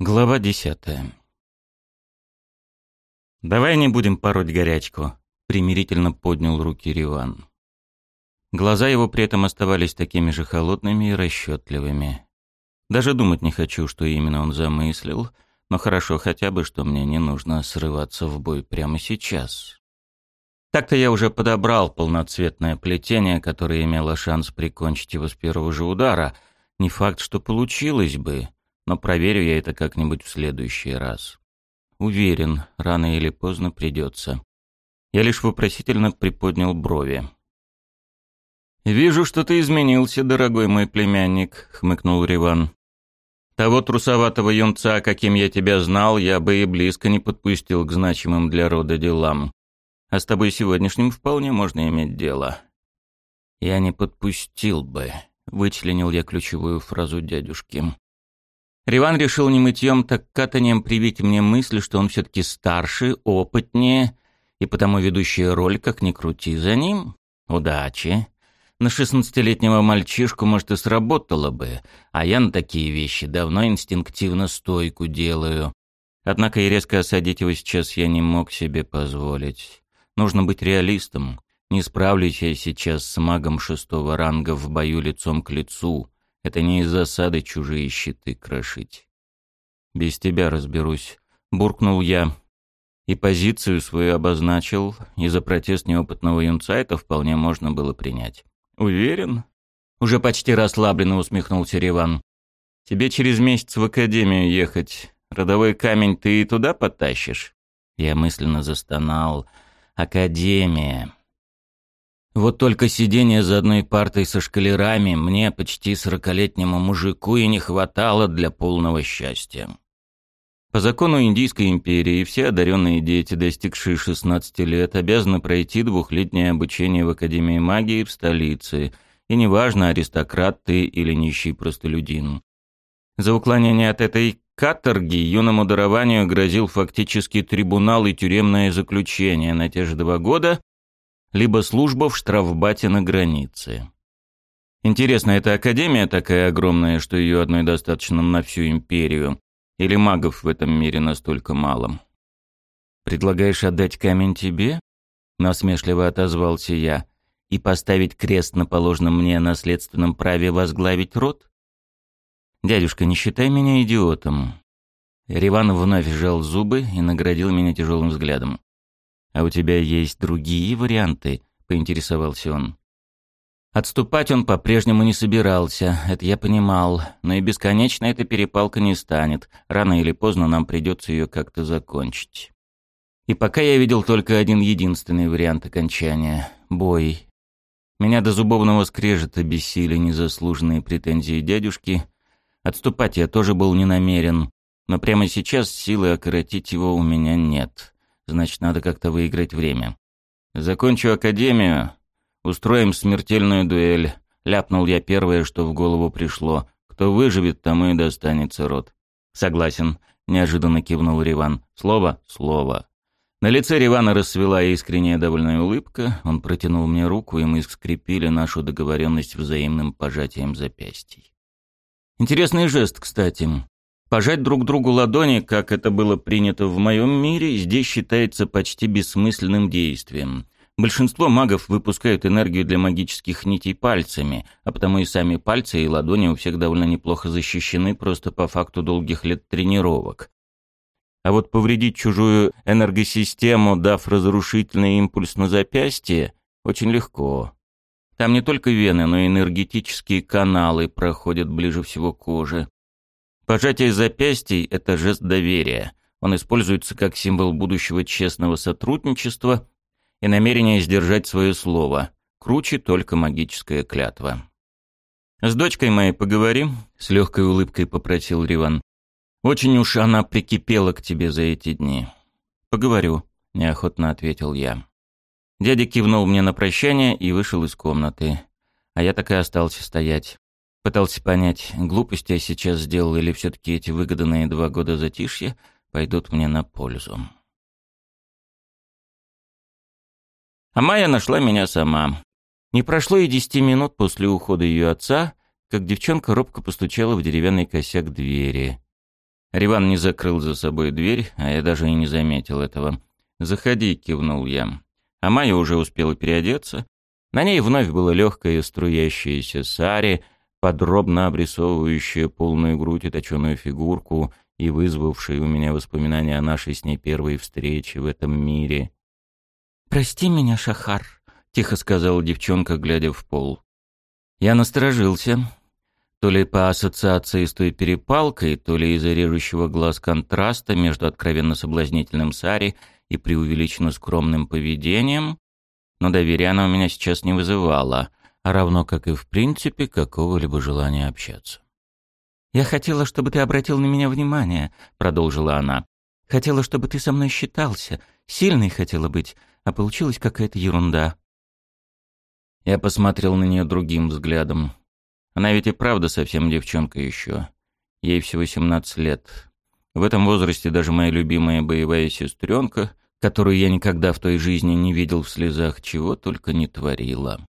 Глава десятая. «Давай не будем пороть горячку», — примирительно поднял руки Риван. Глаза его при этом оставались такими же холодными и расчетливыми. Даже думать не хочу, что именно он замыслил, но хорошо хотя бы, что мне не нужно срываться в бой прямо сейчас. Так-то я уже подобрал полноцветное плетение, которое имело шанс прикончить его с первого же удара. Не факт, что получилось бы, но проверю я это как-нибудь в следующий раз. Уверен, рано или поздно придется. Я лишь вопросительно приподнял брови. «Вижу, что ты изменился, дорогой мой племянник», — хмыкнул Риван. «Того трусоватого юнца, каким я тебя знал, я бы и близко не подпустил к значимым для рода делам. А с тобой сегодняшним вполне можно иметь дело». «Я не подпустил бы», — вычленил я ключевую фразу дядюшки. Риван решил не мытьем, так катанием привить мне мысль, что он все-таки старше, опытнее, и потому ведущая роль, как ни крути, за ним. Удачи. На шестнадцатилетнего мальчишку, может, и сработало бы, а я на такие вещи давно инстинктивно стойку делаю. Однако и резко осадить его сейчас я не мог себе позволить. Нужно быть реалистом. Не справлюсь я сейчас с магом шестого ранга в бою лицом к лицу — это не из засады чужие щиты крошить. Без тебя разберусь, буркнул я. И позицию свою обозначил, и за протест неопытного юнца это вполне можно было принять. Уверен? Уже почти расслабленно усмехнулся Реван. Тебе через месяц в академию ехать. Родовой камень ты и туда подтащишь? Я мысленно застонал. Академия. Вот только сидение за одной партой со шкалерами мне, почти сорокалетнему мужику, и не хватало для полного счастья. По закону Индийской империи все одаренные дети, достигшие 16 лет, обязаны пройти двухлетнее обучение в Академии магии в столице, и неважно, аристократ ты или нищий простолюдин. За уклонение от этой каторги юному дарованию грозил фактически трибунал и тюремное заключение на те же два года, либо служба в штрафбате на границе. Интересно, эта академия такая огромная, что ее одной достаточно на всю империю? Или магов в этом мире настолько мало? «Предлагаешь отдать камень тебе?» — насмешливо отозвался я. «И поставить крест на положенном мне наследственном праве возглавить род?» «Дядюшка, не считай меня идиотом». Риван вновь сжал зубы и наградил меня тяжелым взглядом. «А у тебя есть другие варианты?» — поинтересовался он. Отступать он по-прежнему не собирался, это я понимал, но и бесконечно эта перепалка не станет. Рано или поздно нам придется ее как-то закончить. И пока я видел только один единственный вариант окончания — бой. Меня до зубовного скрежета бесили незаслуженные претензии дядюшки. Отступать я тоже был не намерен, но прямо сейчас силы окоротить его у меня нет. Значит, надо как-то выиграть время. Закончу академию, устроим смертельную дуэль. Ляпнул я первое, что в голову пришло. Кто выживет, тому и достанется род. Согласен, неожиданно кивнул Риван. Слово? Слово. На лице Ривана расцвела искренняя довольная улыбка. Он протянул мне руку, и мы скрепили нашу договоренность взаимным пожатием запястий. Интересный жест, кстати. Пожать друг другу ладони, как это было принято в моем мире, здесь считается почти бессмысленным действием. Большинство магов выпускают энергию для магических нитей пальцами, а потому и сами пальцы и ладони у всех довольно неплохо защищены просто по факту долгих лет тренировок. А вот повредить чужую энергосистему, дав разрушительный импульс на запястье, очень легко. Там не только вены, но и энергетические каналы проходят ближе всего к коже. Пожатие запястий – это жест доверия. Он используется как символ будущего честного сотрудничества и намерения сдержать свое слово. Круче только магическая клятва. «С дочкой моей поговорим», — с легкой улыбкой попросил Риван. «Очень уж она прикипела к тебе за эти дни». «Поговорю», — неохотно ответил я. Дядя кивнул мне на прощание и вышел из комнаты. А я так и остался стоять. Пытался понять, глупость я сейчас сделал или все-таки эти выгоданные два года затишья пойдут мне на пользу. А Майя нашла меня сама. Не прошло и десяти минут после ухода ее отца, как девчонка робко постучала в деревянный косяк двери. Риван не закрыл за собой дверь, а я даже и не заметил этого. «Заходи», — кивнул я. А Майя уже успела переодеться. На ней вновь было легкое струящееся сари, подробно обрисовывающее полную грудь и точеную фигурку и вызвавшее у меня воспоминания о нашей с ней первой встрече в этом мире. «Прости меня, Шахар», — тихо сказала девчонка, глядя в пол. Я насторожился. То ли по ассоциации с той перепалкой, то ли из-за режущего глаз контраста между откровенно соблазнительным Сари и преувеличенно скромным поведением, но доверия она у меня сейчас не вызывала, равно как и в принципе какого-либо желания общаться. «Я хотела, чтобы ты обратил на меня внимание», — продолжила она. «Хотела, чтобы ты со мной считался. Сильной хотела быть, а получилась какая-то ерунда». Я посмотрел на нее другим взглядом. Она ведь и правда совсем девчонка еще. Ей всего 17 лет. В этом возрасте даже моя любимая боевая сестренка, которую я никогда в той жизни не видел в слезах, чего только не творила.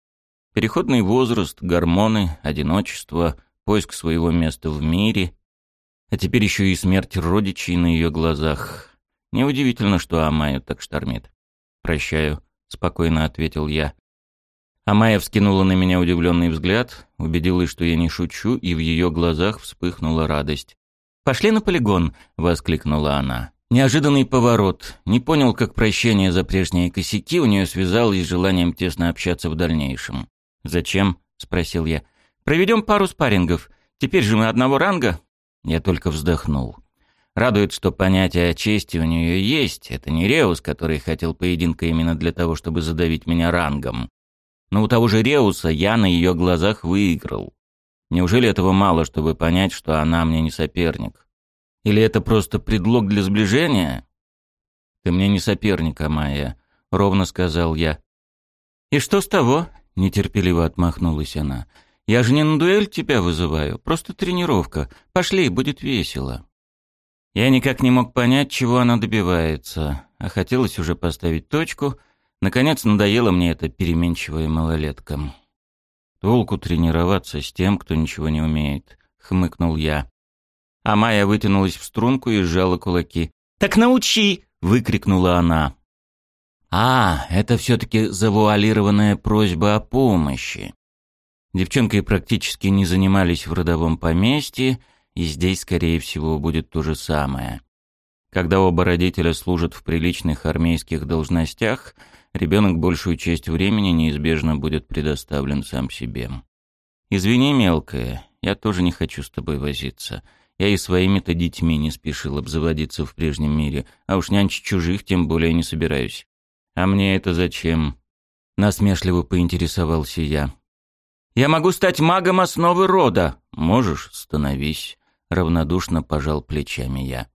Переходный возраст, гормоны, одиночество, поиск своего места в мире, а теперь еще и смерть родичей на ее глазах. Неудивительно, что Амаю так штормит. «Прощаю», — спокойно ответил я. Амая вскинула на меня удивленный взгляд, убедилась, что я не шучу, и в ее глазах вспыхнула радость. «Пошли на полигон!» — воскликнула она. Неожиданный поворот. Не понял, как прощение за прежние косяки у нее связалось с желанием тесно общаться в дальнейшем. «Зачем?» — спросил я. «Проведем пару спаррингов. Теперь же мы одного ранга?» Я только вздохнул. Радует, что понятие о чести у нее есть. Это не Реус, который хотел поединка именно для того, чтобы задавить меня рангом. Но у того же Реуса я на ее глазах выиграл. Неужели этого мало, чтобы понять, что она мне не соперник? Или это просто предлог для сближения? Ты мне не соперник, Амайя, ровно сказал я. И что с того? Нетерпеливо отмахнулась она. Я же не на дуэль тебя вызываю, просто тренировка. Пошли, будет весело. Я никак не мог понять, чего она добивается, а хотелось уже поставить точку — Наконец надоело мне эта переменчивая малолетка. «Толку тренироваться с тем, кто ничего не умеет», — хмыкнул я. А Майя вытянулась в струнку и сжала кулаки. «Так научи!» — выкрикнула она. «А, это все-таки завуалированная просьба о помощи». Девчонкой практически не занимались в родовом поместье, и здесь, скорее всего, будет то же самое. Когда оба родителя служат в приличных армейских должностях — ребенок большую часть времени неизбежно будет предоставлен сам себе. «Извини, мелкая, я тоже не хочу с тобой возиться. Я и своими-то детьми не спешил обзаводиться в прежнем мире, а уж нянчить чужих тем более не собираюсь. А мне это зачем?» Насмешливо поинтересовался я. «Я могу стать магом основы рода!» «Можешь, становись», — равнодушно пожал плечами я.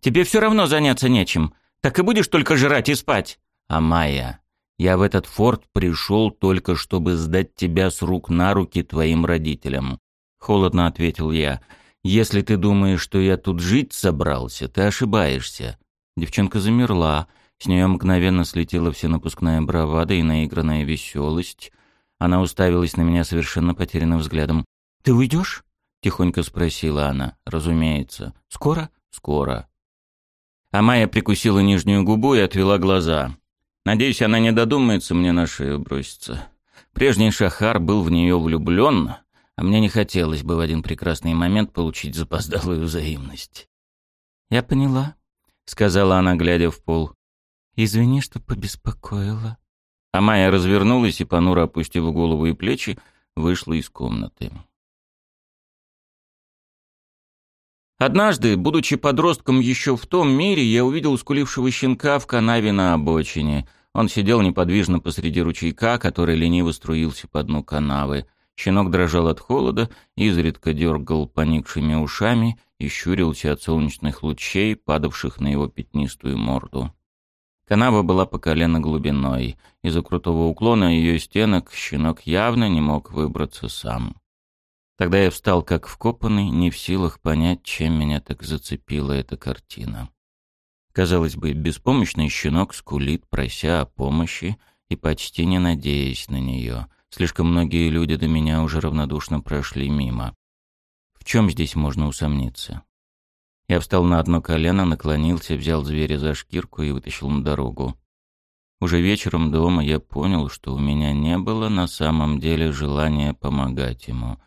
«Тебе все равно заняться нечем. Так и будешь только жрать и спать. Амая, я в этот форт пришел только, чтобы сдать тебя с рук на руки твоим родителям. Холодно ответил я. Если ты думаешь, что я тут жить собрался, ты ошибаешься. Девчонка замерла. С нее мгновенно слетела вся напускная бравада и наигранная веселость. Она уставилась на меня совершенно потерянным взглядом. «Ты уйдешь?» — тихонько спросила она. «Разумеется. Скоро?» «Скоро». А Майя прикусила нижнюю губу и отвела глаза. Надеюсь, она не додумается мне на шею броситься. Прежний Шахар был в нее влюблен, а мне не хотелось бы в один прекрасный момент получить запоздалую взаимность. «Я поняла», — сказала она, глядя в пол. «Извини, что побеспокоила». А Майя развернулась и, понуро опустив голову и плечи, вышла из комнаты. Однажды, будучи подростком еще в том мире, я увидел скулившего щенка в канаве на обочине. Он сидел неподвижно посреди ручейка, который лениво струился по дну канавы. Щенок дрожал от холода, изредка дергал поникшими ушами и щурился от солнечных лучей, падавших на его пятнистую морду. Канава была по колено глубиной. Из-за крутого уклона ее стенок щенок явно не мог выбраться сам. Тогда я встал как вкопанный, не в силах понять, чем меня так зацепила эта картина. Казалось бы, беспомощный щенок скулит, прося о помощи и почти не надеясь на нее. Слишком многие люди до меня уже равнодушно прошли мимо. В чем здесь можно усомниться? Я встал на одно колено, наклонился, взял зверя за шкирку и вытащил на дорогу. Уже вечером дома я понял, что у меня не было на самом деле желания помогать ему.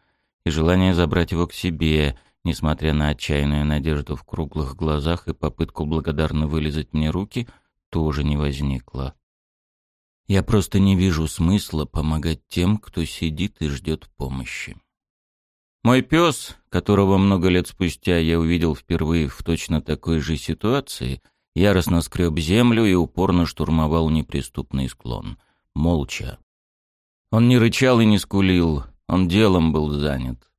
И желания забрать его к себе, несмотря на отчаянную надежду в круглых глазах и попытку благодарно вылезать мне руки, тоже не возникло. Я просто не вижу смысла помогать тем, кто сидит и ждет помощи. Мой пес, которого много лет спустя я увидел впервые в точно такой же ситуации, яростно скреб землю и упорно штурмовал неприступный склон. Молча. Он не рычал и не скулил, он делом был занят.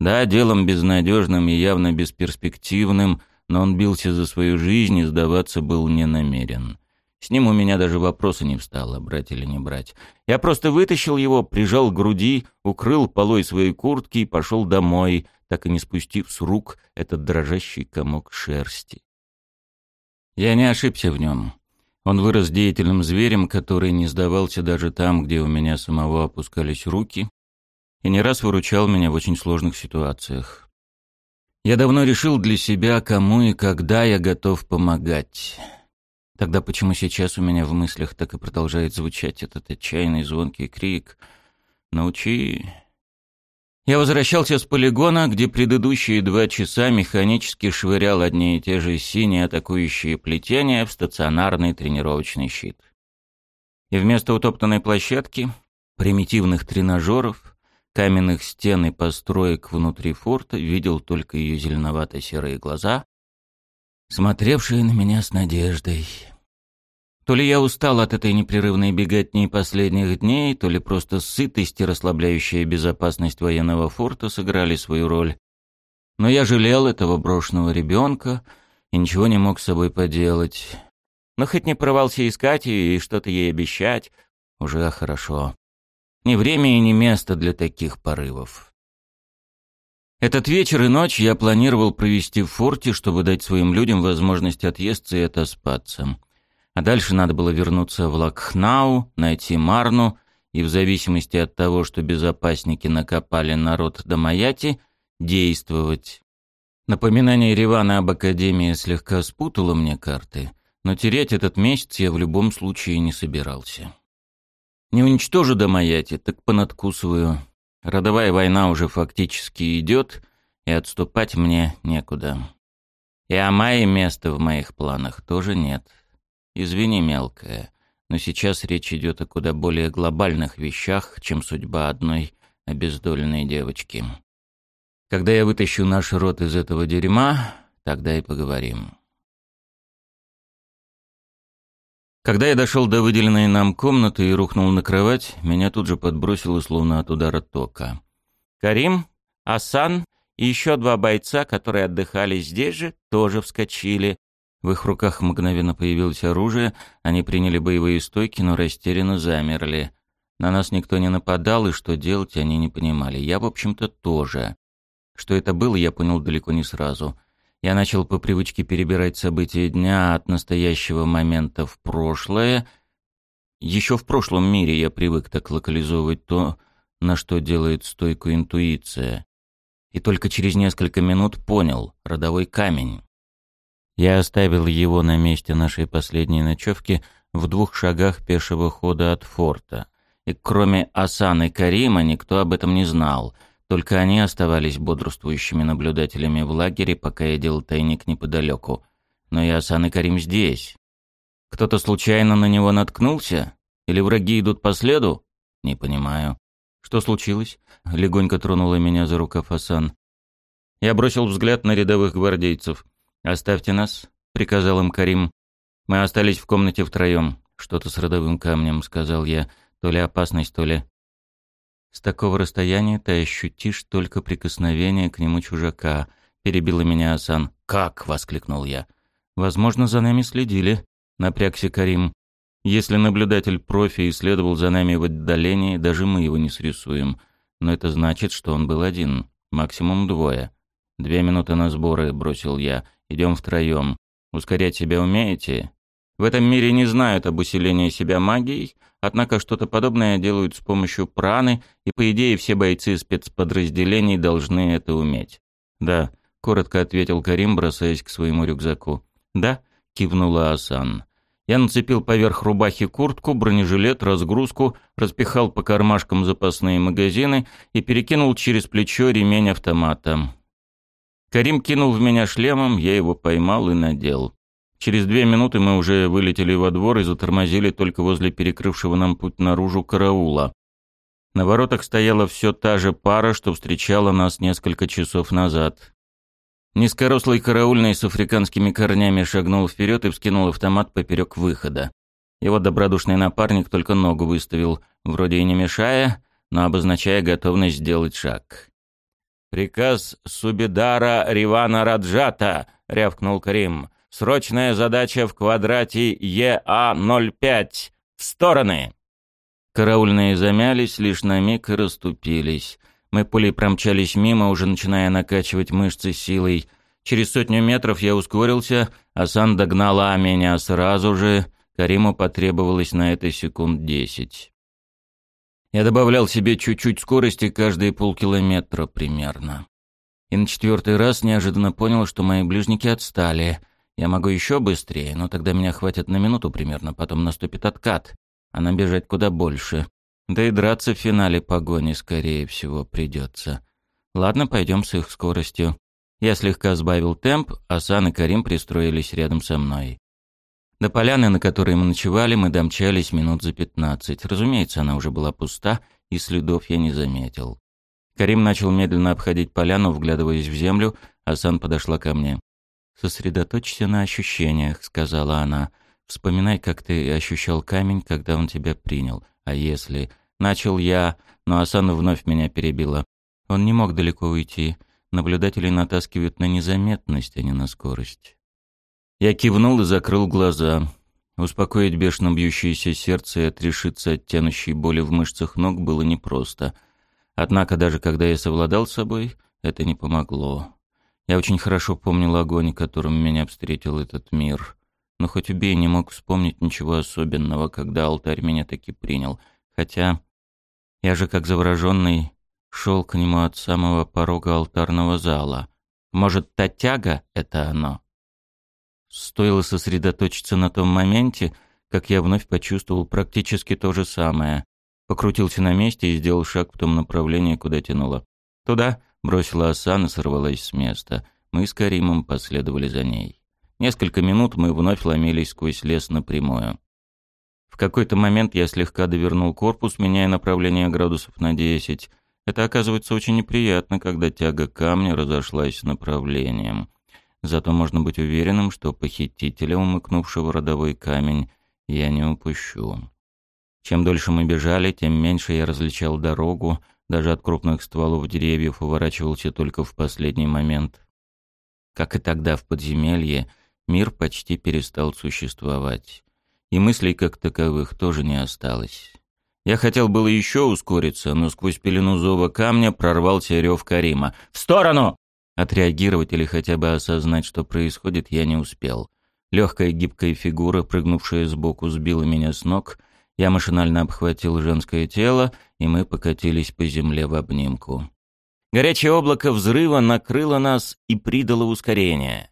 Да, делом безнадежным и явно бесперспективным, но он бился за свою жизнь и сдаваться был не намерен. С ним у меня даже вопроса не встало, брать или не брать. Я просто вытащил его, прижал к груди, укрыл полой своей куртки и пошел домой, так и не спустив с рук этот дрожащий комок шерсти. Я не ошибся в нем. Он вырос деятельным зверем, который не сдавался даже там, где у меня самого опускались руки, и не раз выручал меня в очень сложных ситуациях. Я давно решил для себя, кому и когда я готов помогать. Тогда почему сейчас у меня в мыслях так и продолжает звучать этот отчаянный звонкий крик «Научи...» Я возвращался с полигона, где предыдущие два часа механически швырял одни и те же синие атакующие плетения в стационарный тренировочный щит. И вместо утоптанной площадки, примитивных тренажеров, каменных стен и построек внутри форта видел только ее зеленовато-серые глаза, смотревшие на меня с надеждой. То ли я устал от этой непрерывной беготни последних дней, то ли просто сытость и расслабляющая безопасность военного форта сыграли свою роль. Но я жалел этого брошенного ребенка и ничего не мог с собой поделать. Но хоть не порвался искать и что-то ей обещать, уже хорошо. Ни время и ни место для таких порывов. Этот вечер и ночь я планировал провести в форте, чтобы дать своим людям возможность отъесться и отоспаться. А дальше надо было вернуться в Лакхнау, найти Марну и в зависимости от того, что безопасники накопали народ до Маяти, действовать. Напоминание Ривана об Академии слегка спутало мне карты, но терять этот месяц я в любом случае не собирался. Не уничтожу до Маяти, так понадкусываю. Родовая война уже фактически идет, и отступать мне некуда. И о Майе места в моих планах тоже нет. Извини, мелкая, но сейчас речь идет о куда более глобальных вещах, чем судьба одной обездоленной девочки. Когда я вытащу наш род из этого дерьма, тогда и поговорим. Когда я дошел до выделенной нам комнаты и рухнул на кровать, меня тут же подбросило словно от удара тока. Карим, Асан и еще два бойца, которые отдыхали здесь же, тоже вскочили. В их руках мгновенно появилось оружие, они приняли боевые стойки, но растерянно замерли. На нас никто не нападал, и что делать они не понимали. Я, в общем-то, тоже. Что это было, я понял далеко не сразу. Я начал по привычке перебирать события дня от настоящего момента в прошлое. Еще в прошлом мире я привык так локализовывать то, на что делает стойку интуиция. И только через несколько минут понял — родовой камень. Я оставил его на месте нашей последней ночевки в двух шагах пешего хода от форта. И кроме Асаны Карима никто об этом не знал — только они оставались бодрствующими наблюдателями в лагере, пока я делал тайник неподалеку. Но и Асан и Карим здесь. Кто-то случайно на него наткнулся? Или враги идут по следу? Не понимаю. Что случилось? Легонько тронула меня за рукав Асан. Я бросил взгляд на рядовых гвардейцев. «Оставьте нас», — приказал им Карим. «Мы остались в комнате втроем. Что-то с родовым камнем», — сказал я. «То ли опасность, то ли...» С такого расстояния ты ощутишь только прикосновение к нему чужака. Перебила меня Асан. «Как?» — воскликнул я. «Возможно, за нами следили», — напрягся Карим. «Если наблюдатель профи следовал за нами в отдалении, даже мы его не срисуем. Но это значит, что он был один, максимум двое. Две минуты на сборы», — бросил я. «Идем втроем. Ускорять себя умеете?» В этом мире не знают об усилении себя магией, однако что-то подобное делают с помощью праны, и по идее все бойцы спецподразделений должны это уметь. Да, коротко ответил Карим, бросаясь к своему рюкзаку. «Да», — кивнула Асан. Я нацепил поверх рубахи куртку, бронежилет, разгрузку, распихал по кармашкам запасные магазины и перекинул через плечо ремень автомата. Карим кинул в меня шлемом, я его поймал и надел. Через две минуты мы уже вылетели во двор и затормозили только возле перекрывшего нам путь наружу караула. На воротах стояла все та же пара, что встречала нас несколько часов назад. Низкорослый караульный с африканскими корнями шагнул вперед и вскинул автомат поперек выхода. Его добродушный напарник только ногу выставил, вроде и не мешая, но обозначая готовность сделать шаг. «Приказ Субидара Ривана Раджата!» — рявкнул Карим. «Срочная задача в квадрате ЕА-05! В стороны!» Караульные замялись лишь на миг и расступились. Мы пулей промчались мимо, уже начиная накачивать мышцы силой. Через сотню метров я ускорился, а Сан догнала меня сразу же. Кариму потребовалось на это секунд десять. Я добавлял себе чуть-чуть скорости каждые полкилометра примерно. И на четвертый раз неожиданно понял, что мои ближники отстали. Я могу еще быстрее, но тогда меня хватит на минуту примерно, потом наступит откат, а нам бежать куда больше. Да и драться в финале погони, скорее всего, придется. Ладно, пойдем с их скоростью. Я слегка сбавил темп, а Сан и Карим пристроились рядом со мной. До поляны, на которой мы ночевали, мы домчались минут за пятнадцать. Разумеется, она уже была пуста, и следов я не заметил. Карим начал медленно обходить поляну, вглядываясь в землю, а Сан подошла ко мне. «Сосредоточься на ощущениях», — сказала она. «Вспоминай, как ты ощущал камень, когда он тебя принял. А если... Начал я, но Асана вновь меня перебила. Он не мог далеко уйти. Наблюдатели натаскивают на незаметность, а не на скорость. Я кивнул и закрыл глаза. Успокоить бешено бьющееся сердце и отрешиться от тянущей боли в мышцах ног было непросто. Однако даже когда я совладал с собой, это не помогло. Я очень хорошо помнил огонь, которым меня встретил этот мир но хоть убей, не мог вспомнить ничего особенного, когда алтарь меня таки принял. Хотя я же, как завороженный, шел к нему от самого порога алтарного зала. Может, та тяга — это оно? Стоило сосредоточиться на том моменте, как я вновь почувствовал практически то же самое. Покрутился на месте и сделал шаг в том направлении, куда тянуло. «Туда!» — бросила Асан и сорвалась с места. Мы с Каримом последовали за ней. Несколько минут мы вновь ломились сквозь лес напрямую. В какой-то момент я слегка довернул корпус, меняя направление градусов на 10. Это оказывается очень неприятно, когда тяга камня разошлась с направлением. Зато можно быть уверенным, что похитителя, умыкнувшего родовой камень, я не упущу. Чем дольше мы бежали, тем меньше я различал дорогу, даже от крупных стволов деревьев уворачивался только в последний момент. Как и тогда в подземелье, мир почти перестал существовать. И мыслей как таковых тоже не осталось. Я хотел было еще ускориться, но сквозь пелену зова камня прорвался рев Карима. «В сторону!» Отреагировать или хотя бы осознать, что происходит, я не успел. Легкая гибкая фигура, прыгнувшая сбоку, сбила меня с ног. Я машинально обхватил женское тело, и мы покатились по земле в обнимку. Горячее облако взрыва накрыло нас и придало ускорение.